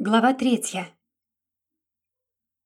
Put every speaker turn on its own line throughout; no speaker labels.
Глава третья.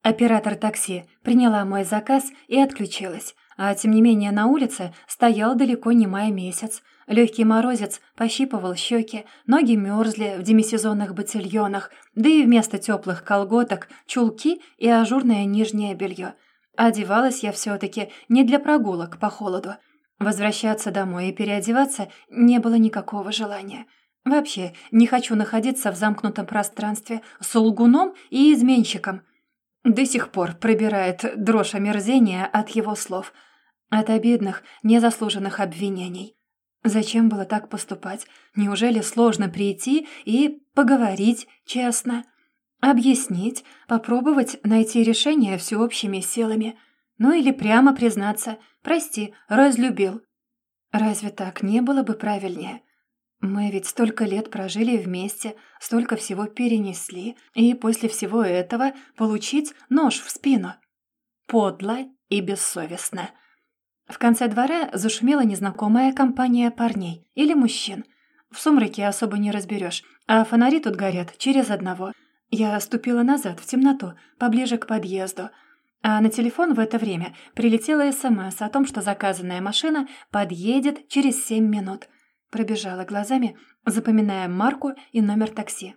Оператор такси приняла мой заказ и отключилась, а тем не менее на улице стоял далеко не май месяц. Легкий морозец пощипывал щеки, ноги мерзли в демисезонных ботильонах, да и вместо теплых колготок чулки и ажурное нижнее белье. Одевалась я все-таки не для прогулок по холоду. Возвращаться домой и переодеваться не было никакого желания — Вообще, не хочу находиться в замкнутом пространстве с лгуном и изменщиком. До сих пор пробирает дрожь омерзения от его слов, от обидных, незаслуженных обвинений. Зачем было так поступать? Неужели сложно прийти и поговорить честно? Объяснить, попробовать найти решение всеобщими силами? Ну или прямо признаться «прости, разлюбил». Разве так не было бы правильнее? Мы ведь столько лет прожили вместе, столько всего перенесли, и после всего этого получить нож в спину. Подло и бессовестно. В конце двора зашумела незнакомая компания парней или мужчин. В сумраке особо не разберешь, а фонари тут горят через одного. Я ступила назад, в темноту, поближе к подъезду. А на телефон в это время прилетела СМС о том, что заказанная машина подъедет через семь минут. Пробежала глазами, запоминая марку и номер такси.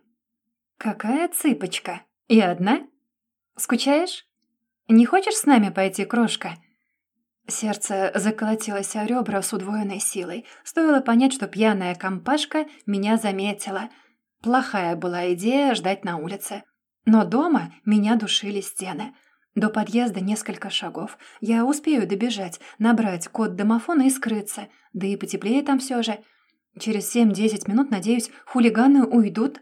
«Какая цыпочка? И одна? Скучаешь? Не хочешь с нами пойти, крошка?» Сердце заколотилось о ребра с удвоенной силой. Стоило понять, что пьяная компашка меня заметила. Плохая была идея ждать на улице. Но дома меня душили стены. До подъезда несколько шагов. Я успею добежать, набрать код домофона и скрыться. Да и потеплее там все же. Через семь-десять минут, надеюсь, хулиганы уйдут.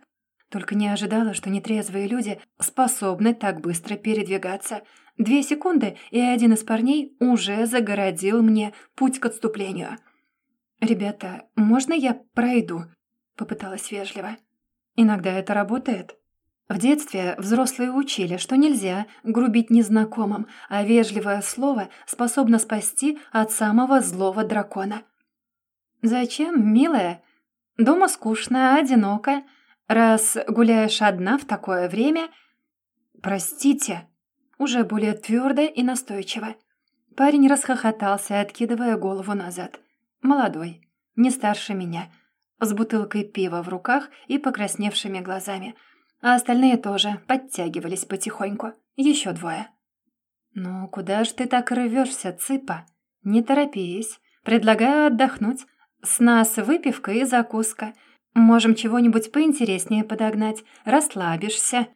Только не ожидала, что нетрезвые люди способны так быстро передвигаться. Две секунды, и один из парней уже загородил мне путь к отступлению. «Ребята, можно я пройду?» — попыталась вежливо. «Иногда это работает». В детстве взрослые учили, что нельзя грубить незнакомым, а вежливое слово способно спасти от самого злого дракона — «Зачем, милая? Дома скучно, одиноко. Раз гуляешь одна в такое время...» «Простите», уже более твердо и настойчиво. Парень расхохотался, откидывая голову назад. Молодой, не старше меня, с бутылкой пива в руках и покрасневшими глазами. А остальные тоже подтягивались потихоньку. Еще двое. «Ну, куда ж ты так рвешься, цыпа? Не торопись. Предлагаю отдохнуть. «С нас выпивка и закуска. Можем чего-нибудь поинтереснее подогнать. Расслабишься».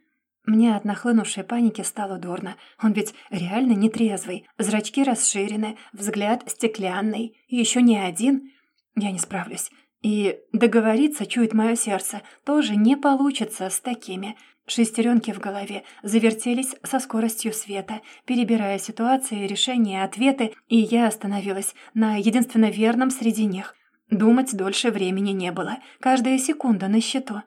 Мне от нахлынувшей паники стало дурно. Он ведь реально нетрезвый. Зрачки расширены, взгляд стеклянный. Еще не один. Я не справлюсь. И договориться, чует мое сердце, тоже не получится с такими. Шестеренки в голове завертелись со скоростью света, перебирая ситуации, решения, ответы, и я остановилась на единственно верном среди них. Думать дольше времени не было. Каждая секунда на счету.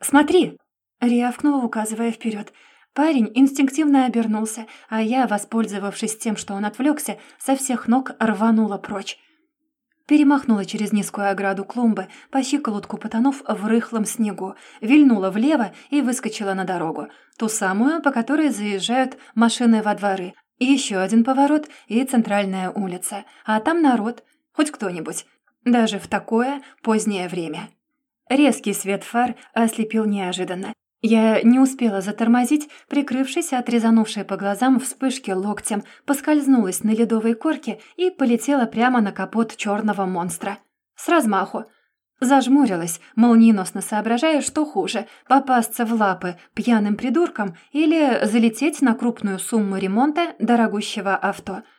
«Смотри!» — рявкнула, указывая вперед. Парень инстинктивно обернулся, а я, воспользовавшись тем, что он отвлекся, со всех ног рванула прочь. Перемахнула через низкую ограду клумбы, по щиколотку потонув в рыхлом снегу, вильнула влево и выскочила на дорогу, ту самую, по которой заезжают машины во дворы. Еще один поворот и центральная улица, а там народ, хоть кто-нибудь. Даже в такое позднее время. Резкий свет фар ослепил неожиданно. Я не успела затормозить, прикрывшись от резанувшей по глазам вспышки локтем, поскользнулась на ледовой корке и полетела прямо на капот черного монстра. С размаху. Зажмурилась, молниеносно соображая, что хуже — попасться в лапы пьяным придуркам или залететь на крупную сумму ремонта дорогущего авто —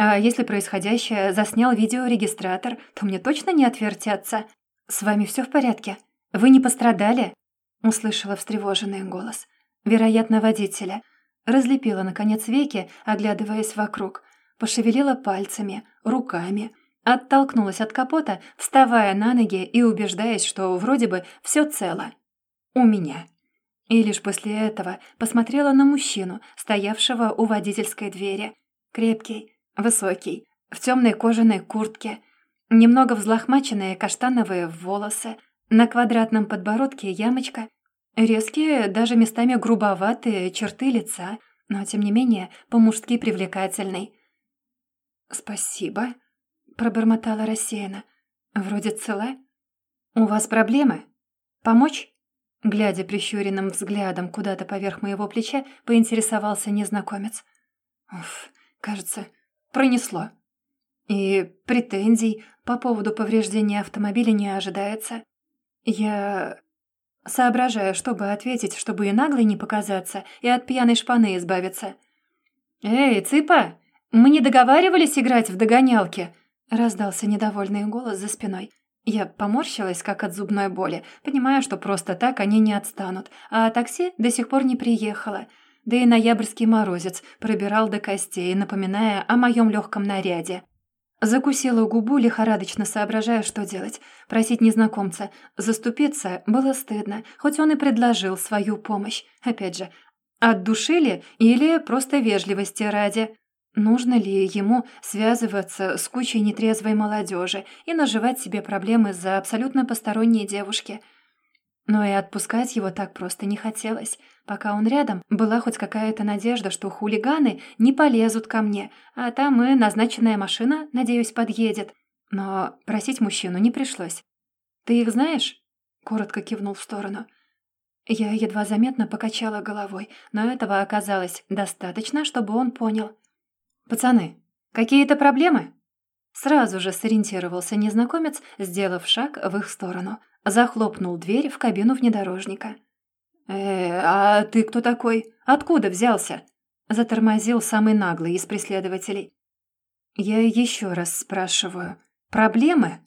а если происходящее заснял видеорегистратор, то мне точно не отвертятся. С вами все в порядке? Вы не пострадали?» Услышала встревоженный голос. Вероятно, водителя. Разлепила, наконец, веки, оглядываясь вокруг. Пошевелила пальцами, руками. Оттолкнулась от капота, вставая на ноги и убеждаясь, что вроде бы все цело. У меня. И лишь после этого посмотрела на мужчину, стоявшего у водительской двери. Крепкий, Высокий, в темной кожаной куртке, немного взлохмаченные каштановые волосы, на квадратном подбородке ямочка. Резкие, даже местами грубоватые черты лица, но, тем не менее, по-мужски привлекательный. «Спасибо», — пробормотала рассеянно. «Вроде цела. У вас проблемы? Помочь?» Глядя прищуренным взглядом куда-то поверх моего плеча, поинтересовался незнакомец. Уф, кажется, пронесло. И претензий по поводу повреждения автомобиля не ожидается. Я соображаю, чтобы ответить, чтобы и наглой не показаться, и от пьяной шпаны избавиться. «Эй, цыпа, мы не договаривались играть в догонялки?» раздался недовольный голос за спиной. Я поморщилась, как от зубной боли, понимая, что просто так они не отстанут, а такси до сих пор не приехало. Да и ноябрьский морозец пробирал до костей, напоминая о моем легком наряде. Закусила губу, лихорадочно соображая, что делать. Просить незнакомца заступиться было стыдно, хоть он и предложил свою помощь. Опять же, от души ли или просто вежливости ради? Нужно ли ему связываться с кучей нетрезвой молодежи и наживать себе проблемы за абсолютно посторонние девушки – но и отпускать его так просто не хотелось. Пока он рядом, была хоть какая-то надежда, что хулиганы не полезут ко мне, а там и назначенная машина, надеюсь, подъедет. Но просить мужчину не пришлось. «Ты их знаешь?» — коротко кивнул в сторону. Я едва заметно покачала головой, но этого оказалось достаточно, чтобы он понял. «Пацаны, какие-то проблемы?» Сразу же сориентировался незнакомец, сделав шаг в их сторону. Захлопнул дверь в кабину внедорожника. «Э, а ты кто такой? Откуда взялся?» Затормозил самый наглый из преследователей. «Я еще раз спрашиваю. Проблемы?»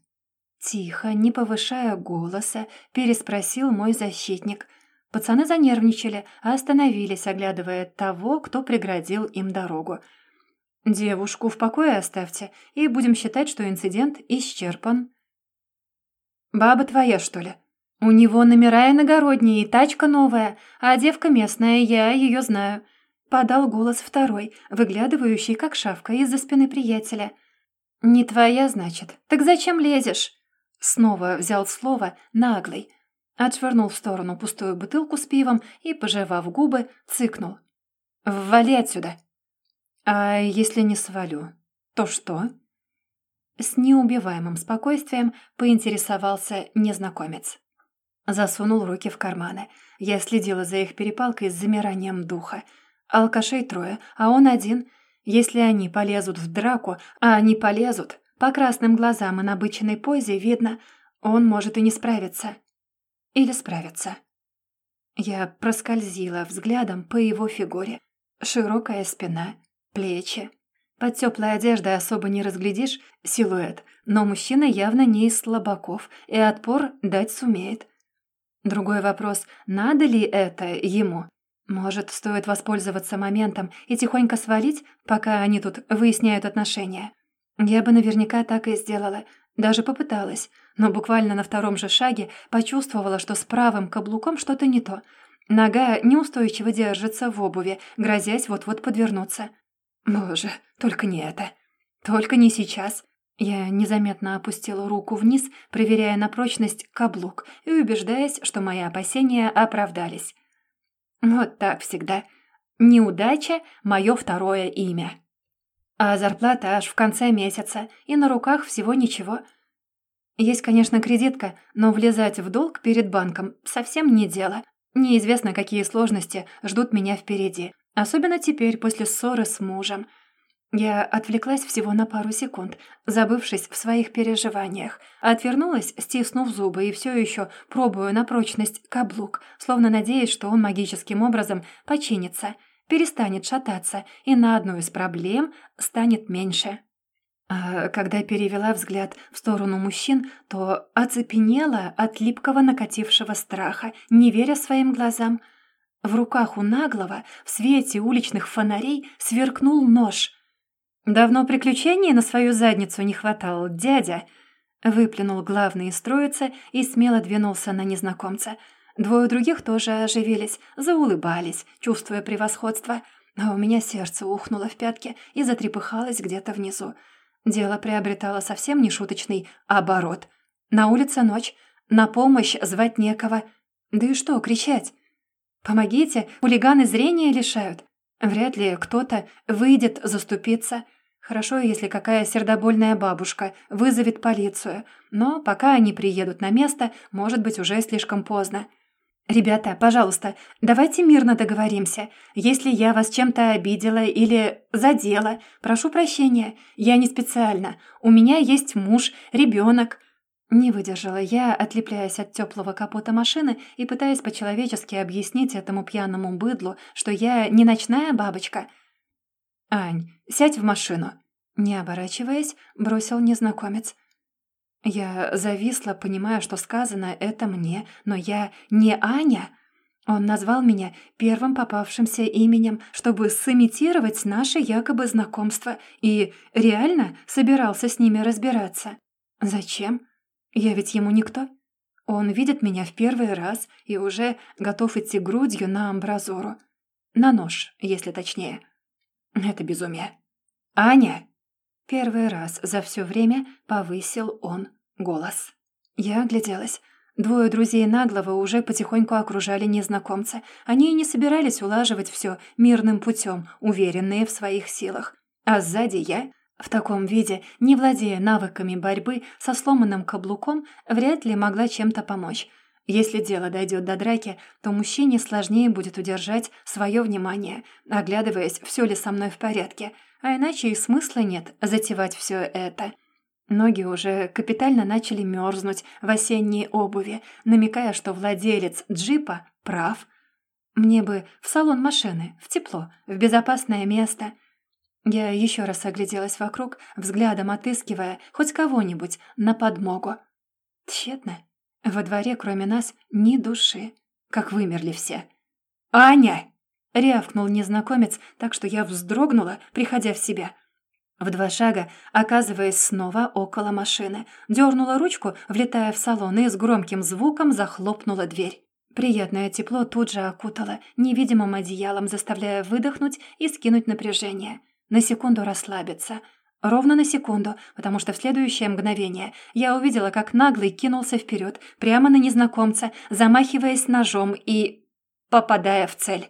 Тихо, не повышая голоса, переспросил мой защитник. Пацаны занервничали, а остановились, оглядывая того, кто преградил им дорогу. «Девушку в покое оставьте, и будем считать, что инцидент исчерпан». «Баба твоя, что ли? У него номера иногородние и тачка новая, а девка местная, я ее знаю». Подал голос второй, выглядывающий, как шавка, из-за спины приятеля. «Не твоя, значит? Так зачем лезешь?» Снова взял слово «наглый». Отшвырнул в сторону пустую бутылку с пивом и, пожевав губы, цыкнул. «Ввали отсюда!» «А если не свалю, то что?» С неубиваемым спокойствием поинтересовался незнакомец. Засунул руки в карманы. Я следила за их перепалкой с замиранием духа. Алкашей трое, а он один. Если они полезут в драку, а они полезут, по красным глазам и набыченной позе видно, он может и не справиться. Или справиться. Я проскользила взглядом по его фигуре. Широкая спина, плечи, под теплой одеждой особо не разглядишь силуэт, но мужчина явно не из слабаков и отпор дать сумеет. Другой вопрос, надо ли это ему? Может, стоит воспользоваться моментом и тихонько свалить, пока они тут выясняют отношения? Я бы наверняка так и сделала, даже попыталась, но буквально на втором же шаге почувствовала, что с правым каблуком что-то не то. Нога неустойчиво держится в обуви, грозясь вот-вот подвернуться. Боже, только не это. Только не сейчас. Я незаметно опустила руку вниз, проверяя на прочность каблук и убеждаясь, что мои опасения оправдались. Вот так всегда. Неудача — мое второе имя. А зарплата аж в конце месяца, и на руках всего ничего. Есть, конечно, кредитка, но влезать в долг перед банком совсем не дело. Неизвестно, какие сложности ждут меня впереди. Особенно теперь, после ссоры с мужем. Я отвлеклась всего на пару секунд, забывшись в своих переживаниях. Отвернулась, стиснув зубы, и все еще пробую на прочность каблук, словно надеясь, что он магическим образом починится, перестанет шататься, и на одну из проблем станет меньше. А когда перевела взгляд в сторону мужчин, то оцепенела от липкого накатившего страха, не веря своим глазам — в руках у наглого, в свете уличных фонарей, сверкнул нож. «Давно приключений на свою задницу не хватало, дядя!» Выплюнул главный из троицы и смело двинулся на незнакомца. Двое других тоже оживились, заулыбались, чувствуя превосходство. А у меня сердце ухнуло в пятки и затрепыхалось где-то внизу. Дело приобретало совсем нешуточный оборот. На улице ночь, на помощь звать некого. Да и что кричать? Помогите, хулиганы зрения лишают. Вряд ли кто-то выйдет заступиться. Хорошо, если какая сердобольная бабушка вызовет полицию, но пока они приедут на место, может быть уже слишком поздно. «Ребята, пожалуйста, давайте мирно договоримся. Если я вас чем-то обидела или задела, прошу прощения. Я не специально. У меня есть муж, ребенок. Не выдержала я, отлепляясь от теплого капота машины и пытаясь по-человечески объяснить этому пьяному быдлу, что я не ночная бабочка. «Ань, сядь в машину!» Не оборачиваясь, бросил незнакомец. Я зависла, понимая, что сказано это мне, но я не Аня. Он назвал меня первым попавшимся именем, чтобы сымитировать наше якобы знакомство, и реально собирался с ними разбираться. Зачем? Я ведь ему никто. Он видит меня в первый раз и уже готов идти грудью на амбразуру. На нож, если точнее. Это безумие. «Аня!» Первый раз за все время повысил он голос. Я огляделась. Двое друзей наглого уже потихоньку окружали незнакомца. Они и не собирались улаживать все мирным путем, уверенные в своих силах. А сзади я в таком виде, не владея навыками борьбы со сломанным каблуком, вряд ли могла чем-то помочь. Если дело дойдет до драки, то мужчине сложнее будет удержать свое внимание, оглядываясь, все ли со мной в порядке, а иначе и смысла нет затевать все это. Ноги уже капитально начали мерзнуть в осенней обуви, намекая, что владелец джипа прав. Мне бы в салон машины, в тепло, в безопасное место — я еще раз огляделась вокруг, взглядом отыскивая хоть кого-нибудь на подмогу. Тщетно. Во дворе, кроме нас, ни души. Как вымерли все. «Аня!» — рявкнул незнакомец, так что я вздрогнула, приходя в себя. В два шага, оказываясь снова около машины, дернула ручку, влетая в салон, и с громким звуком захлопнула дверь. Приятное тепло тут же окутало невидимым одеялом, заставляя выдохнуть и скинуть напряжение на секунду расслабиться. Ровно на секунду, потому что в следующее мгновение я увидела, как наглый кинулся вперед, прямо на незнакомца, замахиваясь ножом и попадая в цель.